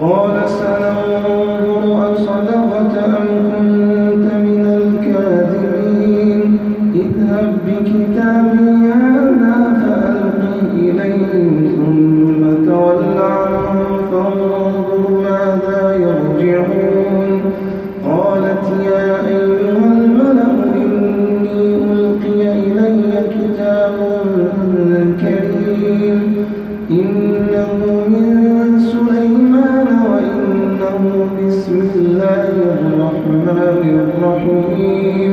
قال سأنظر أصدقت أم كنت بسم الله الرحمن الرحيم.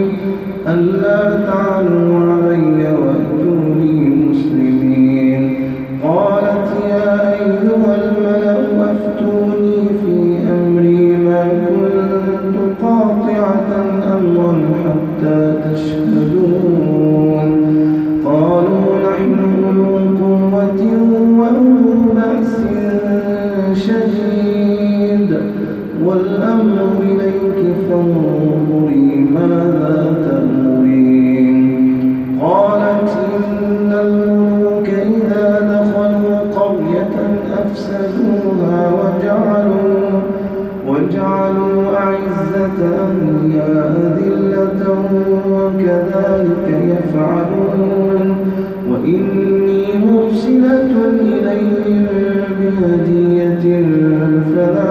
ألا تعلوا علي وأتوني مسلمين. قالت يا أيها الملأ أفتوني في أمري ما كنت قد أنهم يفعلون. وإني مرسلة إليهم بهدية فلا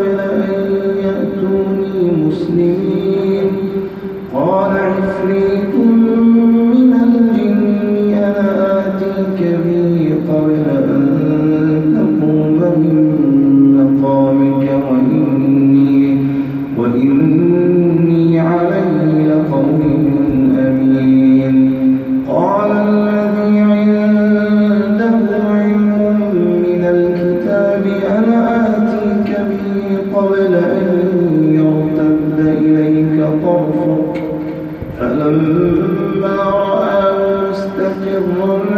إليه فلما رأى مستقرا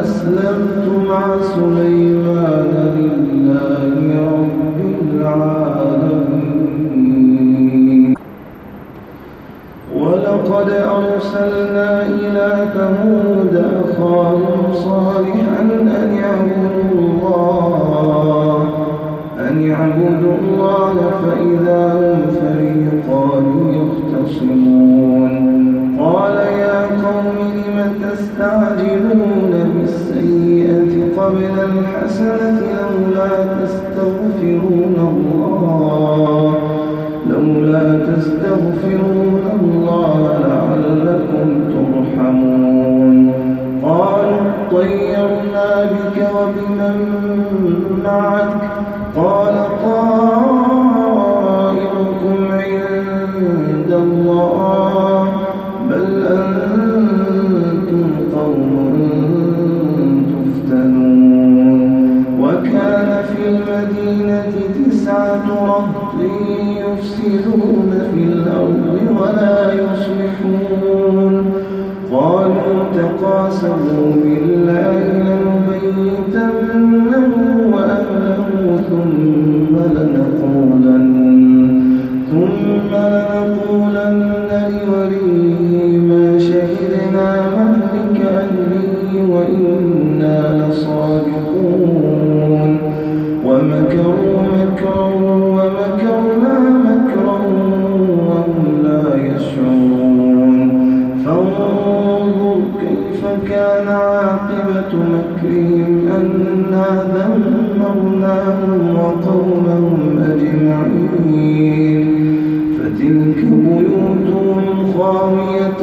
أسلمت مع سليمان. يفسدون في الأرض ولا يصلحون. قالوا تقاسموا بالله لنبيتنه وأهله ثم لنقولن ثم لنقولن لولي آيات مكرهم أنا دمرناهم وقومهم أجمعين فتلك بيوتهم خاوية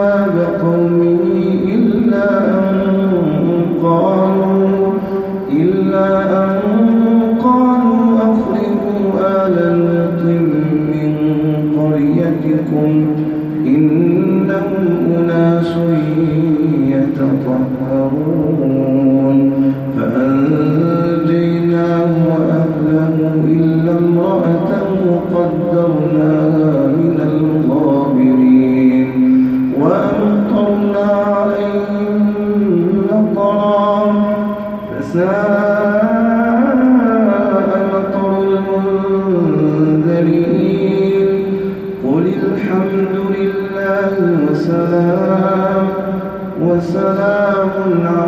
أن